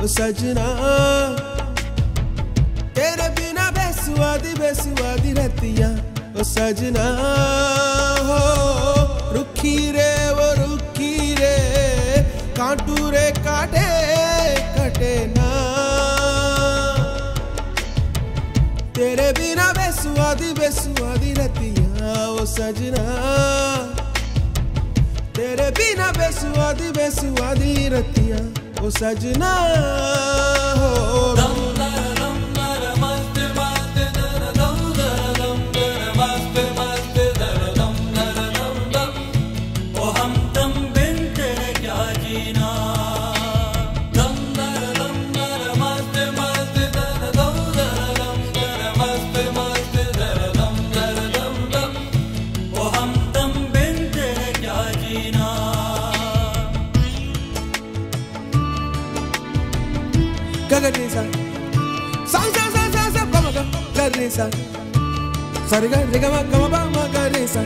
ओ सजना। तेरे बिना बेसुआदी बेसुआदी रहतिया ओ सजना। हो, रुखी रे वो रुखी रे, कांटू रे काटे, कटे ना। तेरे बिना बेसुआदी बेसुआदी रहतिया ओ सजना। बेसुआदी बेसुआदी रतिया ओ सजना हो। గగరేసా సా సా సా సా సా గమ గ గరేసా సరిగా రిగమ గమ బా మ గరేసా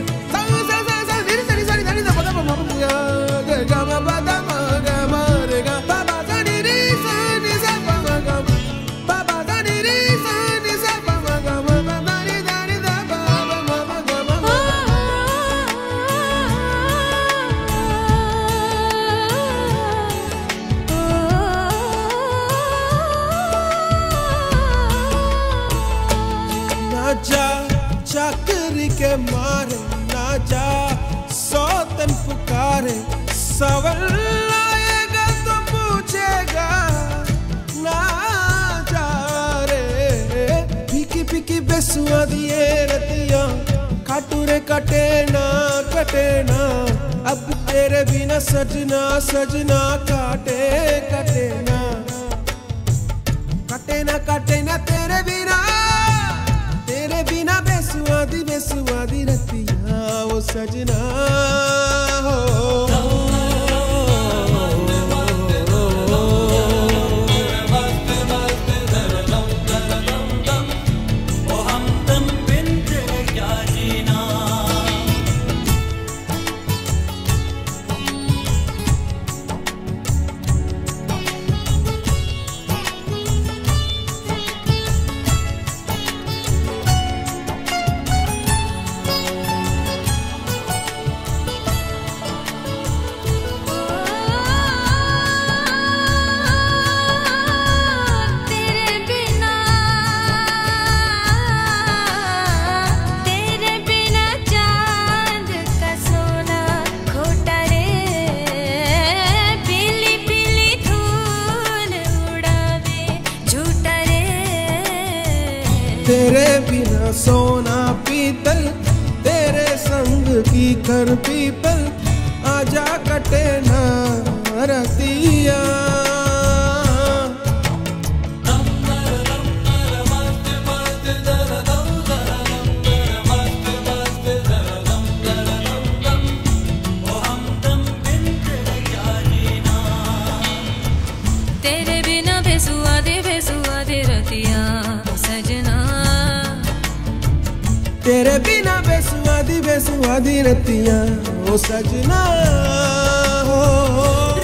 के मारे ना जा। सौतन पुकारे, सवल आएगा तो पूछेगा, ना जा रे। फीकी फीकी बेसुआ दिए रतिया, काटू रे कटे ना कटे ना। अब तेरे बिना सजना सजना काटे, कटे ना। कटे ना कटे ना तेरे बिना बिना सोना पीतल तेरे संग की कर पीपल आजा कटे ना रतिया तेरे बिना बेसुआदी बेसुआदी रतिया ओ सजना हो, हो।